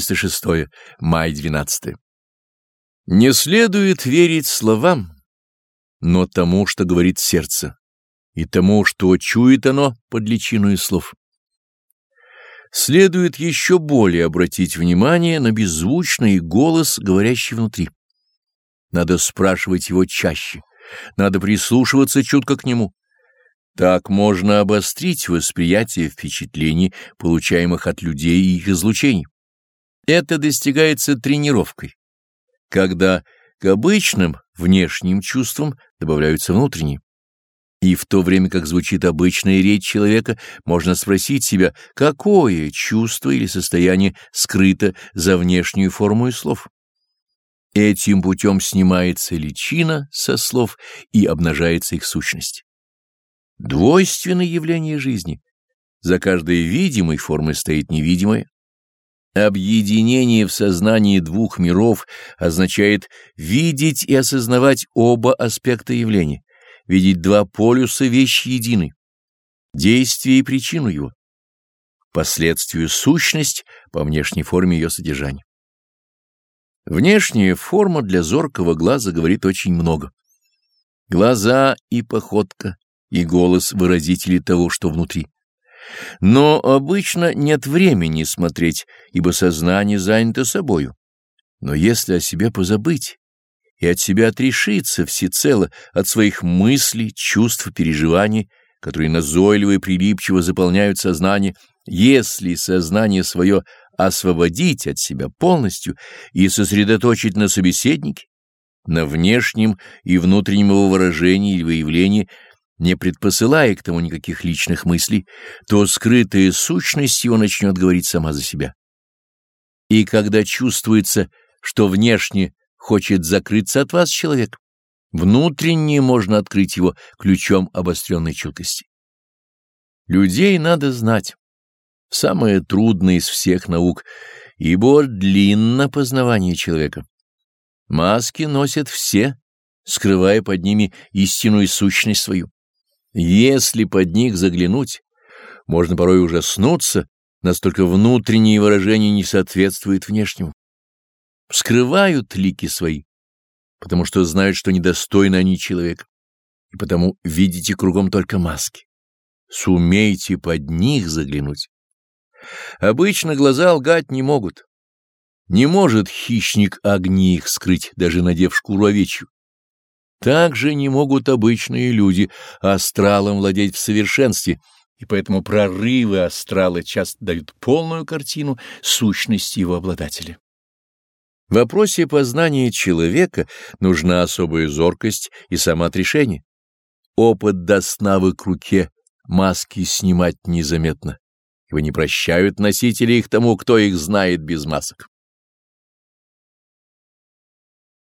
306. Май 12. Не следует верить словам, но тому, что говорит сердце, и тому, что чует оно под личиной слов. Следует еще более обратить внимание на беззвучный голос, говорящий внутри. Надо спрашивать его чаще, надо прислушиваться чутко к нему. Так можно обострить восприятие впечатлений, получаемых от людей и их излучений. Это достигается тренировкой, когда к обычным внешним чувствам добавляются внутренние. И в то время как звучит обычная речь человека, можно спросить себя, какое чувство или состояние скрыто за внешнюю форму слов. Этим путем снимается личина со слов и обнажается их сущность. Двойственное явление жизни. За каждой видимой формой стоит невидимое. Объединение в сознании двух миров означает видеть и осознавать оба аспекта явления, видеть два полюса вещи едины, действие и причину его, последствию сущность по внешней форме ее содержания. Внешняя форма для зоркого глаза говорит очень много. Глаза и походка, и голос выразители того, что внутри. Но обычно нет времени смотреть, ибо сознание занято собою. Но если о себе позабыть и от себя отрешиться всецело от своих мыслей, чувств, переживаний, которые назойливо и прилипчиво заполняют сознание, если сознание свое освободить от себя полностью и сосредоточить на собеседнике, на внешнем и внутреннем его выражении или выявлении, не предпосылая к тому никаких личных мыслей, то скрытая сущность его начнет говорить сама за себя. И когда чувствуется, что внешне хочет закрыться от вас человек, внутренне можно открыть его ключом обостренной чуткости. Людей надо знать. Самое трудное из всех наук, ибо длинно познавание человека. Маски носят все, скрывая под ними истинную сущность свою. Если под них заглянуть, можно порой ужаснуться, настолько внутренние выражения не соответствуют внешнему. Скрывают лики свои, потому что знают, что недостойны они человека, и потому видите кругом только маски. Сумейте под них заглянуть. Обычно глаза лгать не могут. Не может хищник огни их скрыть, даже надев шкуру овечью. Также не могут обычные люди астралом владеть в совершенстве, и поэтому прорывы астрала часто дают полную картину сущности его обладателя. В вопросе познания человека нужна особая зоркость и самоотрешение. Опыт даст навык руке маски снимать незаметно, ибо не прощают носители их тому, кто их знает без масок.